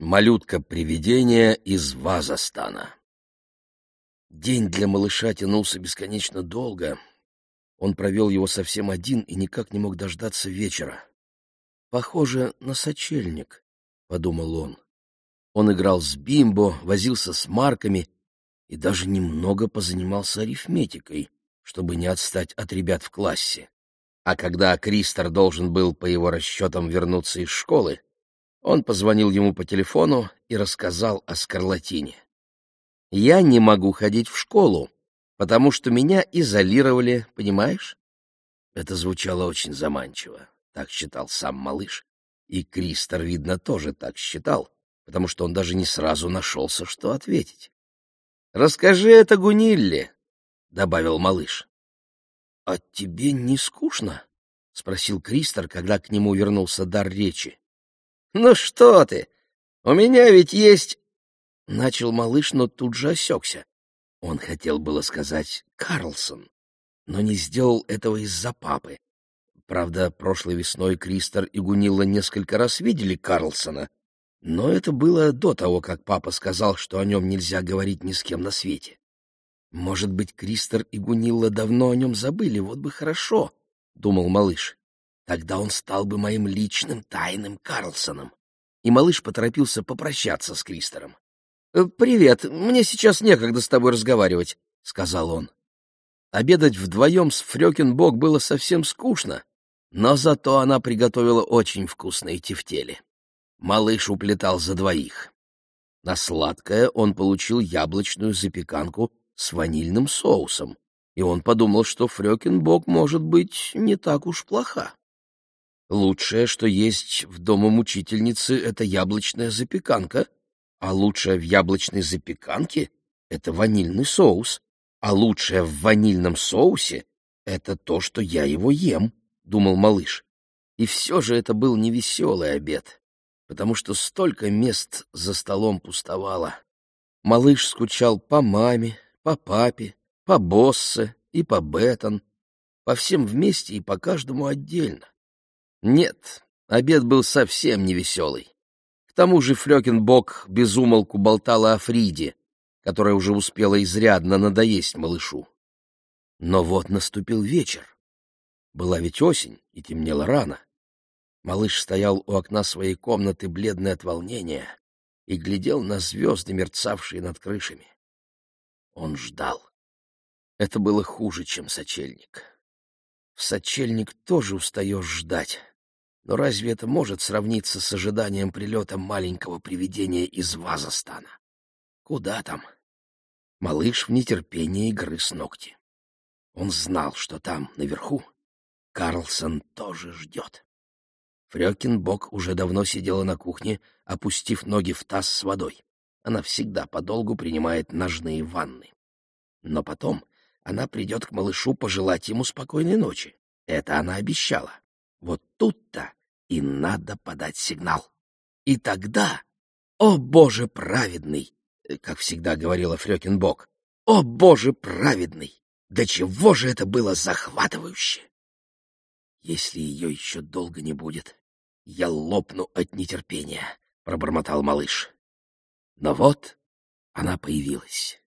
Малютка-привидение из Вазастана. День для малыша тянулся бесконечно долго. Он провел его совсем один и никак не мог дождаться вечера. «Похоже на сочельник», — подумал он. Он играл с бимбо, возился с марками и даже немного позанимался арифметикой, чтобы не отстать от ребят в классе. А когда Кристор должен был, по его расчетам, вернуться из школы, он позвонил ему по телефону и рассказал о скарлатине. «Я не могу ходить в школу, потому что меня изолировали, понимаешь?» Это звучало очень заманчиво, так считал сам малыш. И Кристор, видно, тоже так считал, потому что он даже не сразу нашелся, что ответить. «Расскажи это Гунилле», — добавил малыш. «А тебе не скучно?» — спросил Кристор, когда к нему вернулся дар речи. «Ну что ты! У меня ведь есть...» Начал малыш, но тут же осекся. Он хотел было сказать «Карлсон», но не сделал этого из-за папы. Правда, прошлой весной Кристор и Гунилла несколько раз видели Карлсона, но это было до того, как папа сказал, что о нем нельзя говорить ни с кем на свете. Может быть, Кристор и Гунилла давно о нем забыли, вот бы хорошо, — думал малыш. Тогда он стал бы моим личным тайным Карлсоном. И малыш поторопился попрощаться с Кристором. «Э, «Привет, мне сейчас некогда с тобой разговаривать», — сказал он. Обедать вдвоем с Фрёкинбок было совсем скучно, но зато она приготовила очень вкусные тефтели. Малыш уплетал за двоих. На сладкое он получил яблочную запеканку с ванильным соусом, и он подумал, что Фрёкинбок может быть не так уж плоха. Лучшее, что есть в доме мучительницы, — это яблочная запеканка, а лучшее в яблочной запеканке — это ванильный соус, а лучшее в ванильном соусе — это то, что я его ем, — думал малыш. И все же это был невеселый обед, потому что столько мест за столом пустовало. Малыш скучал по маме, по папе, по Боссе и по Беттон, по всем вместе и по каждому отдельно. Нет, обед был совсем невеселый. К тому же Флёкинбок безумолку болтала о Фриде, которая уже успела изрядно надоесть малышу. Но вот наступил вечер. Была ведь осень, и темнело рано. Малыш стоял у окна своей комнаты, бледный от волнения, и глядел на звезды, мерцавшие над крышами. Он ждал. Это было хуже, чем сочельник. В сочельник тоже устаешь ждать. Но разве это может сравниться с ожиданием прилета маленького привидения из Вазастана? Куда там? Малыш в нетерпении грыз ногти. Он знал, что там, наверху, Карлсон тоже ждет. Фрёкинбок уже давно сидела на кухне, опустив ноги в таз с водой. Она всегда подолгу принимает ножные ванны. Но потом она придет к малышу пожелать ему спокойной ночи. Это она обещала. Вот тут-то и надо подать сигнал. И тогда, о боже праведный, как всегда говорила Фрёкинбок, о боже праведный, до чего же это было захватывающе! Если ее еще долго не будет, я лопну от нетерпения, — пробормотал малыш. Но вот она появилась.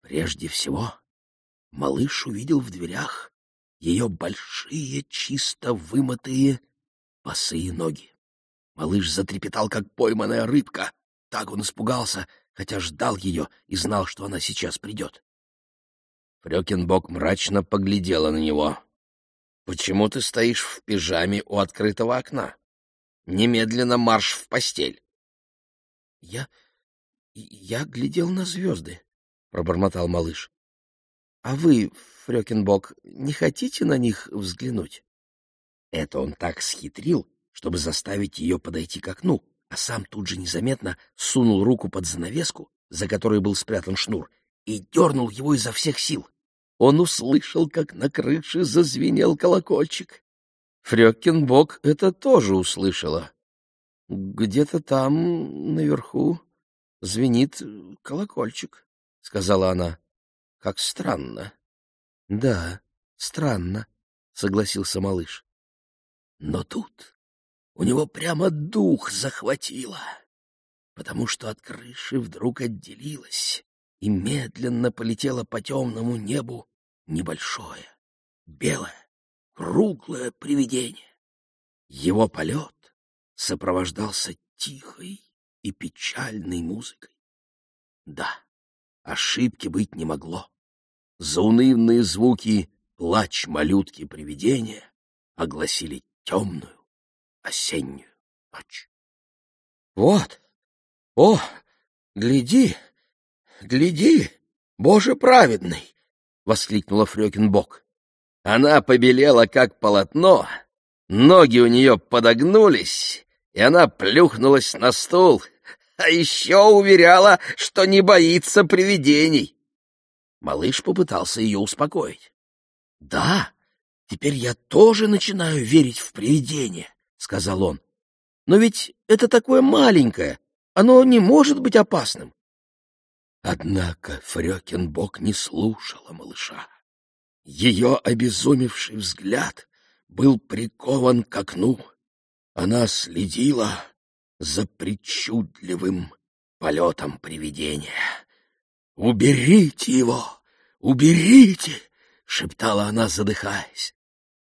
Прежде всего, малыш увидел в дверях ее большие, чисто вымытые, босые ноги. Малыш затрепетал, как пойманная рыбка. Так он испугался, хотя ждал ее и знал, что она сейчас придет. Фрёкинбок мрачно поглядела на него. Почему ты стоишь в пижаме у открытого окна? Немедленно марш в постель. — Я... я глядел на звезды, — пробормотал малыш. — А вы, Фрёкинбок, не хотите на них взглянуть? Это он так схитрил, чтобы заставить ее подойти к окну, а сам тут же незаметно сунул руку под занавеску, за которой был спрятан шнур, и дернул его изо всех сил он услышал, как на крыше зазвенел колокольчик. Фрёкинбок это тоже услышала. «Где-то там, наверху, звенит колокольчик», — сказала она. «Как странно». «Да, странно», — согласился малыш. Но тут у него прямо дух захватило, потому что от крыши вдруг отделилась и медленно полетела по темному небу небольшое, белое, круглое привидение. Его полет сопровождался тихой и печальной музыкой. Да, ошибки быть не могло. Заунывные звуки плач малютки привидения огласили темную осеннюю ночь. — Вот! О, гляди! Гляди! Боже праведный! — воскликнула Фрёкинбок. Она побелела, как полотно, ноги у нее подогнулись, и она плюхнулась на стул, а еще уверяла, что не боится привидений. Малыш попытался ее успокоить. — Да, теперь я тоже начинаю верить в привидения, — сказал он. — Но ведь это такое маленькое, оно не может быть опасным. Однако Фрёкинбок не слушала малыша. Ее обезумевший взгляд был прикован к окну. Она следила за причудливым полетом привидения. «Уберите его! Уберите!» — шептала она, задыхаясь.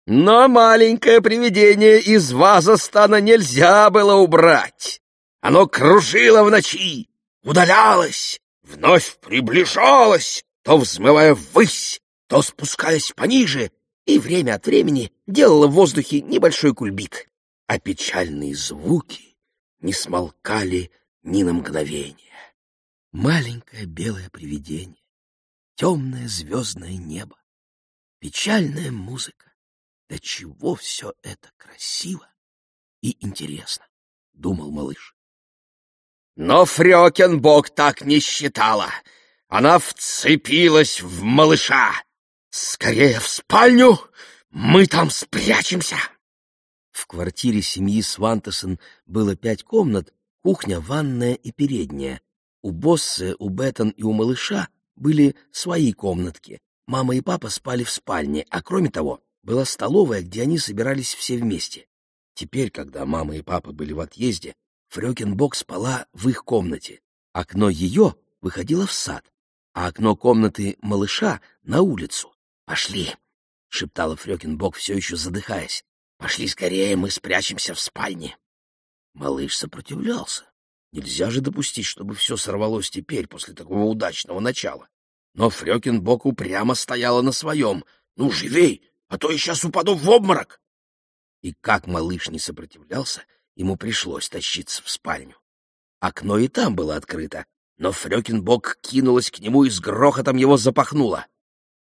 Но маленькое привидение из вазостана нельзя было убрать. Оно кружило в ночи, удалялось, вновь приближалось, то взмывая ввысь, то спускаясь пониже, и время от времени делало в воздухе небольшой кульбит, а печальные звуки не смолкали ни на мгновение. Маленькое белое привидение, темное звездное небо, печальная музыка. До чего все это красиво и интересно, — думал малыш. Но Фрёкинбок так не считала. Она вцепилась в малыша. «Скорее в спальню! Мы там спрячемся!» В квартире семьи Свантесон было пять комнат, кухня, ванная и передняя. У Боссы, у Беттон и у малыша были свои комнатки. Мама и папа спали в спальне, а кроме того, была столовая, где они собирались все вместе. Теперь, когда мама и папа были в отъезде, Фрёкинбок спала в их комнате. Окно ее выходило в сад, а окно комнаты малыша — на улицу. «Пошли!» — шептала Фрёкинбок, все еще задыхаясь. «Пошли скорее, мы спрячемся в спальне!» Малыш сопротивлялся. Нельзя же допустить, чтобы все сорвалось теперь, после такого удачного начала. Но Фрёкинбок упрямо стояла на своем. «Ну, живей, а то я сейчас упаду в обморок!» И как малыш не сопротивлялся, ему пришлось тащиться в спальню. Окно и там было открыто, но Фрёкинбок кинулась к нему и с грохотом его запахнула.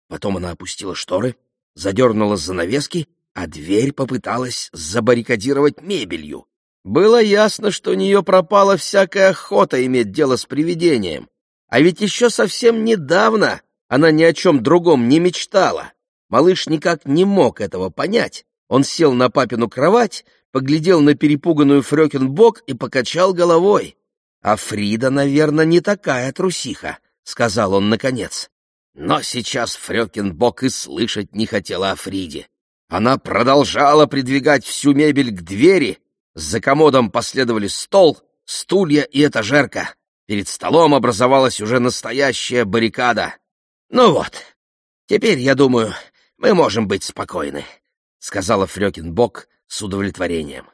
Потом она опустила шторы, задернула занавески, а дверь попыталась забаррикадировать мебелью. Было ясно, что у нее пропала всякая охота иметь дело с привидением. А ведь еще совсем недавно она ни о чем другом не мечтала. Малыш никак не мог этого понять. Он сел на папину кровать, поглядел на перепуганную Фрёкинбок и покачал головой. «А Фрида, наверное, не такая трусиха», — сказал он наконец. Но сейчас Фрёкинбок и слышать не хотела о Фриде. Она продолжала придвигать всю мебель к двери, за комодом последовали стол, стулья и этажерка. Перед столом образовалась уже настоящая баррикада. «Ну вот, теперь, я думаю, мы можем быть спокойны», — сказала Фрёкинбок с удовлетворением.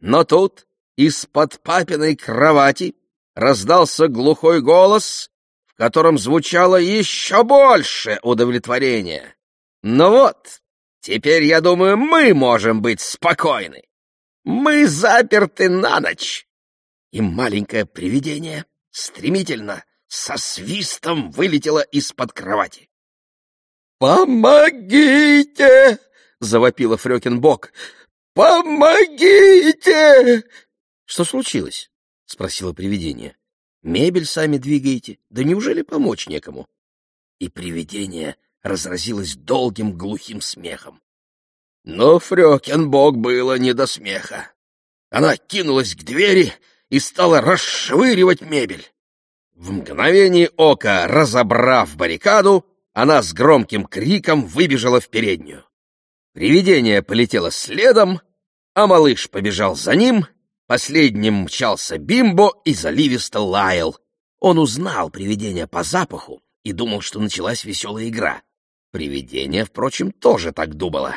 Но тут из-под папиной кровати раздался глухой голос, в котором звучало еще больше удовлетворения. «Ну вот, теперь, я думаю, мы можем быть спокойны». Мы заперты на ночь!» И маленькое привидение стремительно, со свистом вылетело из-под кровати. «Помогите!» — завопила Фрёкинбок. «Помогите!» «Что случилось?» — спросило привидение. «Мебель сами двигаете. Да неужели помочь некому?» И привидение разразилось долгим глухим смехом. Но Фрёкинбок было не до смеха. Она кинулась к двери и стала расшвыривать мебель. В мгновение ока, разобрав баррикаду, она с громким криком выбежала в переднюю. Привидение полетело следом, а малыш побежал за ним, Последним мчался Бимбо и заливисто лаял. Он узнал привидение по запаху и думал, что началась веселая игра. Привидение, впрочем, тоже так думало.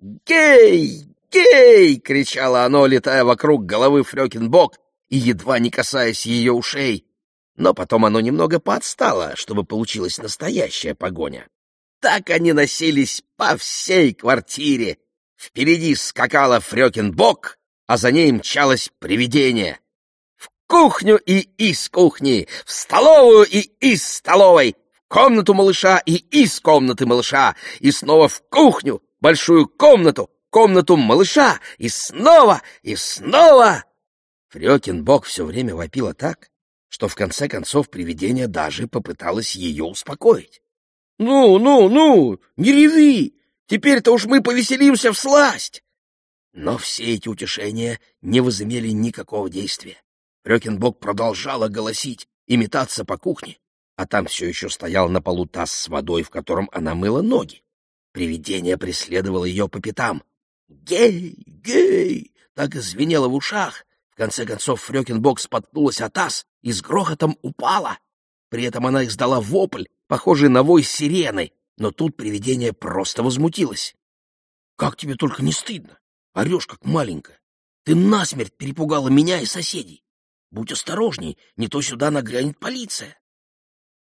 «Гей! Гей!» — кричало оно, летая вокруг головы Фрёкинбок и едва не касаясь ее ушей. Но потом оно немного подстало, чтобы получилась настоящая погоня. Так они носились по всей квартире. Впереди скакала Фрёкинбок, а за ней мчалось привидение. В кухню и из кухни, в столовую и из столовой, в комнату малыша и из комнаты малыша, и снова в кухню, большую комнату, комнату малыша, и снова, и снова. Фрёкинбок все время вопила так, что в конце концов привидение даже попыталось ее успокоить. — Ну, ну, ну, не реви! Теперь-то уж мы повеселимся в сласть! Но все эти утешения не возымели никакого действия. Фрёкинбок продолжала голосить и метаться по кухне, а там все еще стоял на полу таз с водой, в котором она мыла ноги. Привидение преследовало ее по пятам. «Гей! Гей!» так и звенело в ушах. В конце концов Фрёкинбок споткнулась от таз и с грохотом упала. При этом она издала вопль, похожий на вой сирены, но тут привидение просто возмутилось. — Как тебе только не стыдно? Орешь, как маленькая. Ты насмерть перепугала меня и соседей. Будь осторожней, не то сюда нагрянет полиция.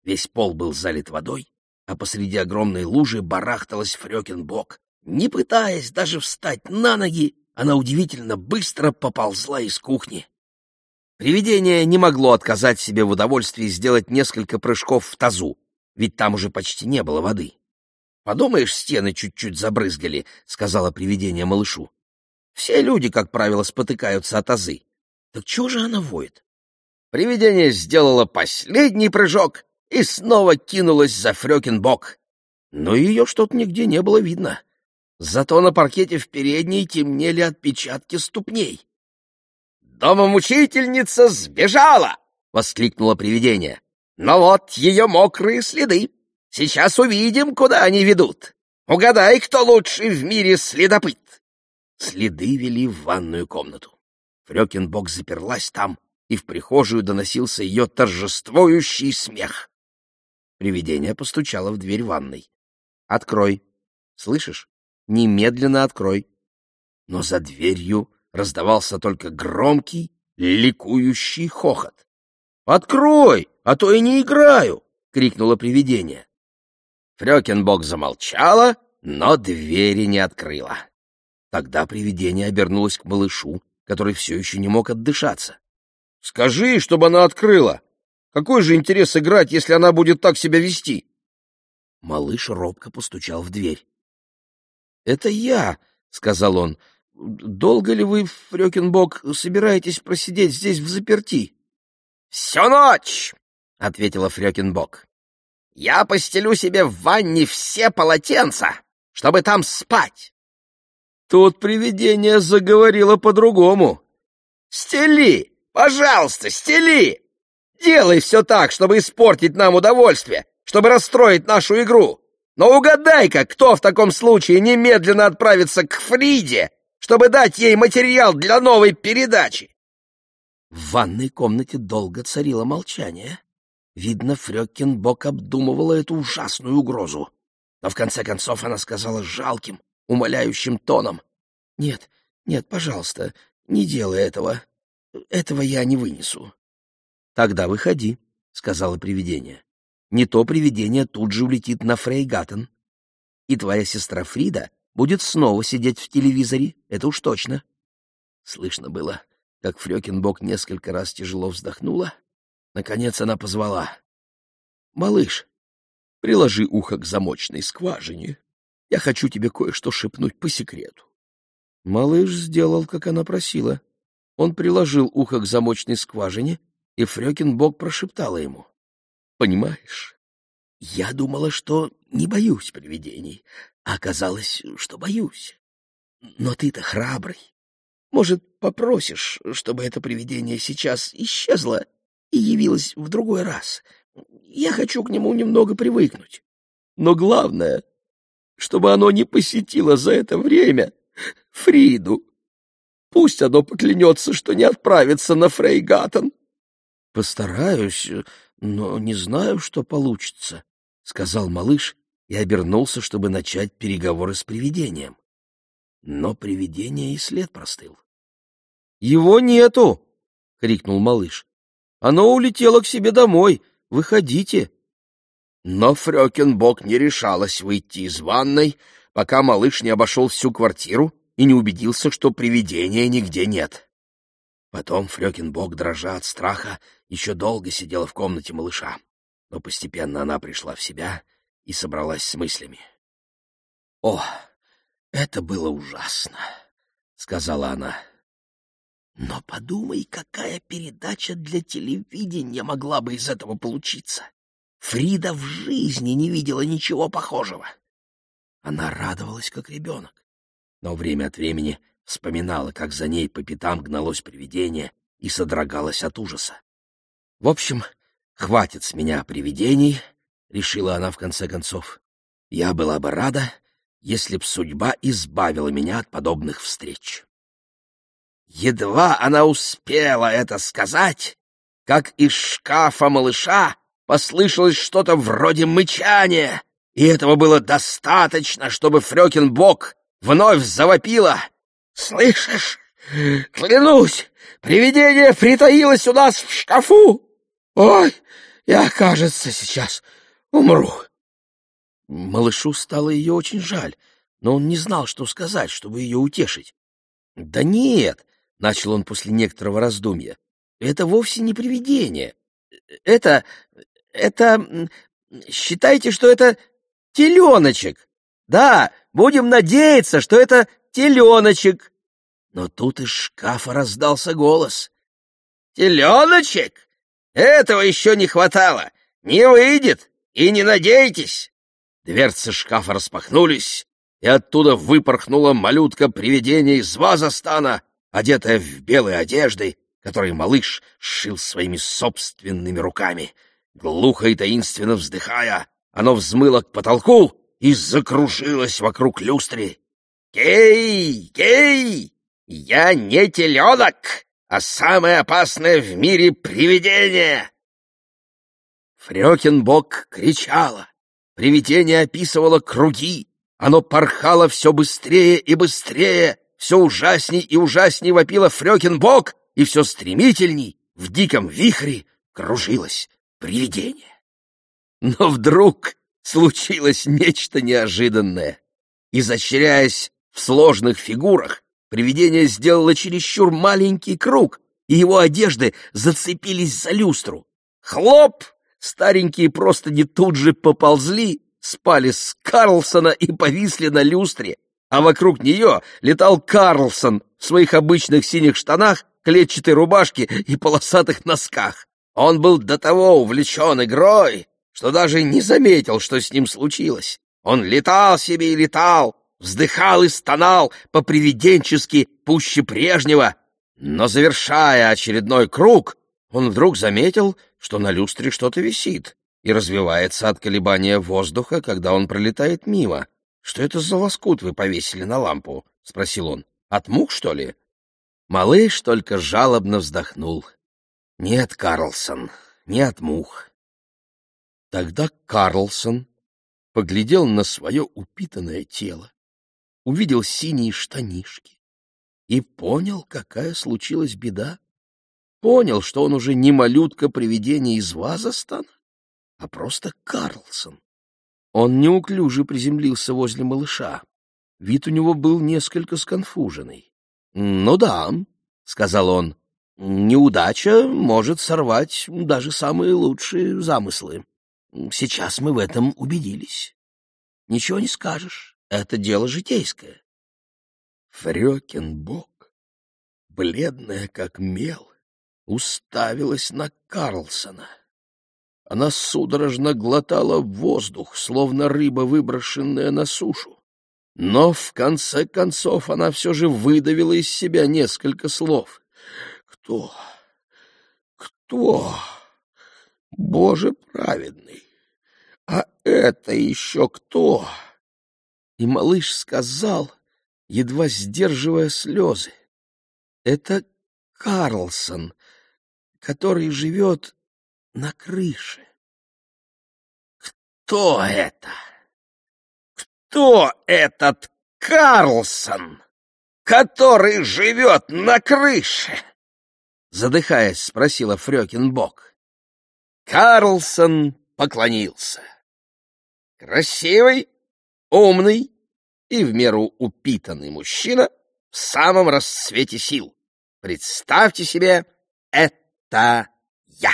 Весь пол был залит водой, а посреди огромной лужи барахталась Фрёкинбок. Не пытаясь даже встать на ноги, она удивительно быстро поползла из кухни. Привидение не могло отказать себе в удовольствии сделать несколько прыжков в тазу, ведь там уже почти не было воды. «Подумаешь, стены чуть-чуть забрызгали», — сказала привидение малышу. «Все люди, как правило, спотыкаются от тазы. Так чего же она воет?» Привидение сделало последний прыжок и снова кинулось за Фрёкинбок. Но ее что-то нигде не было видно. Зато на паркете в передней темнели отпечатки ступней. «Домомучительница сбежала!» — воскликнуло привидение. «Но вот ее мокрые следы. Сейчас увидим, куда они ведут. Угадай, кто лучший в мире следопыт!» Следы вели в ванную комнату. Фрёкинбок заперлась там, и в прихожую доносился ее торжествующий смех. Привидение постучало в дверь ванной. «Открой! Слышишь? Немедленно открой!» Но за дверью раздавался только громкий, ликующий хохот. «Открой, а то я не играю!» — крикнуло привидение. Фрёкинбок замолчала, но двери не открыла. Тогда привидение обернулось к малышу, который все еще не мог отдышаться. — Скажи, чтобы она открыла! Какой же интерес играть, если она будет так себя вести? Малыш робко постучал в дверь. — Это я, — сказал он. — Долго ли вы, Фрёкинбок, собираетесь просидеть здесь в заперти? — Всю ночь, — ответила Фрёкинбок. — Я постелю себе в ванне все полотенца, чтобы там спать. Тут привидение заговорило по-другому. — Стели! Пожалуйста, стели! Делай все так, чтобы испортить нам удовольствие, чтобы расстроить нашу игру. Но угадай-ка, кто в таком случае немедленно отправится к Фриде, чтобы дать ей материал для новой передачи. В ванной комнате долго царило молчание. Видно, Фрёкинбок обдумывала эту ужасную угрозу. Но в конце концов она сказала жалким, умоляющим тоном. — Нет, нет, пожалуйста, не делай этого. Этого я не вынесу. Тогда выходи, — сказала привидение. Не то привидение тут же улетит на Фрейгаттен. И твоя сестра Фрида будет снова сидеть в телевизоре, это уж точно. Слышно было, как Фрёкинбок несколько раз тяжело вздохнула. Наконец она позвала. — Малыш, приложи ухо к замочной скважине. Я хочу тебе кое-что шепнуть по секрету. Малыш сделал, как она просила. Он приложил ухо к замочной скважине и Фрёкинбок прошептала ему. — Понимаешь, я думала, что не боюсь привидений, а оказалось, что боюсь. Но ты-то храбрый. Может, попросишь, чтобы это привидение сейчас исчезло и явилось в другой раз? Я хочу к нему немного привыкнуть. Но главное, чтобы оно не посетило за это время Фриду. Пусть оно поклянется, что не отправится на Фрейгаттен. — Постараюсь, но не знаю, что получится, — сказал малыш и обернулся, чтобы начать переговоры с привидением. Но привидение и след простыл. — Его нету! — крикнул малыш. — Оно улетело к себе домой. Выходите. Но Фрёкинбок не решалась выйти из ванной, пока малыш не обошел всю квартиру и не убедился, что привидения нигде нет. Потом Фрёкинбок, дрожа от страха, еще долго сидела в комнате малыша, но постепенно она пришла в себя и собралась с мыслями. — О, это было ужасно, — сказала она. Но подумай, какая передача для телевидения могла бы из этого получиться. Фрида в жизни не видела ничего похожего. Она радовалась, как ребенок, но время от времени вспоминала, как за ней по пятам гналось привидение и содрогалась от ужаса. В общем, хватит с меня привидений, — решила она в конце концов. Я была бы рада, если б судьба избавила меня от подобных встреч. Едва она успела это сказать, как из шкафа малыша послышалось что-то вроде мычания, и этого было достаточно, чтобы Фрёкинбок вновь завопила. «Слышишь? Клянусь, привидение притаилось у нас в шкафу! Ой, я, кажется, сейчас умру!» Малышу стало ее очень жаль, но он не знал, что сказать, чтобы ее утешить. «Да нет!» — начал он после некоторого раздумья. «Это вовсе не привидение. Это... это... считайте, что это теленочек. Да, будем надеяться, что это теленочек». Но тут из шкафа раздался голос. «Теленочек? Этого еще не хватало. Не выйдет, и не надейтесь!» Дверцы шкафа распахнулись, и оттуда выпорхнула малютка-привидение из Вазастана, одетая в белые одежды, которые малыш сшил своими собственными руками. Глухо и таинственно вздыхая, оно взмыло к потолку и закружилось вокруг люстры. «Гей! Гей! Я не теленок, а самое опасное в мире привидение!» Фрёкинбок кричала. Привидение описывало круги. Оно порхало все быстрее и быстрее, все ужасней и ужасней вопило Фрёкинбок, и все стремительней в диком вихре кружилось привидение. Но вдруг случилось нечто неожиданное. Изощряясь в сложных фигурах, привидение сделало чересчур маленький круг, и его одежды зацепились за люстру. Хлоп! Старенькие просто не тут же поползли, спали с Карлсона и повисли на люстре, а вокруг нее летал Карлсон в своих обычных синих штанах, клетчатой рубашке и полосатых носках. Он был до того увлечен игрой, что даже не заметил, что с ним случилось. Он летал себе и летал, вздыхал и стонал по-привиденчески пуще прежнего, но, завершая очередной круг, он вдруг заметил, что на люстре что-то висит и развивается от колебания воздуха, когда он пролетает мимо. «Что это за лоскут вы повесили на лампу?» — спросил он. «От мух, что ли?» Малыш только жалобно вздохнул. «Нет, Карлсон, не от мух». Тогда Карлсон поглядел на свое упитанное тело, увидел синие штанишки и понял, какая случилась беда понял, что он уже не малютка-привидение из Вазастана, а просто Карлсон. Он неуклюже приземлился возле малыша. Вид у него был несколько сконфуженный. — Ну да, — сказал он, — неудача может сорвать даже самые лучшие замыслы. Сейчас мы в этом убедились. Ничего не скажешь, это дело житейское. Фрёкинбок, бледная как мел, уставилась на Карлсона. Она судорожно глотала воздух, словно рыба, выброшенная на сушу. Но в конце концов она все же выдавила из себя несколько слов. «Кто? Кто? Боже праведный! А это еще кто?» И малыш сказал, едва сдерживая слезы. Это Карлсон, который живет на крыше. Кто это? Кто этот Карлсон, который живет на крыше? Задыхаясь, спросила Фрёкинбок. Карлсон поклонился. Красивый, умный и в меру упитанный мужчина в самом расцвете сил. Представьте себе, это я.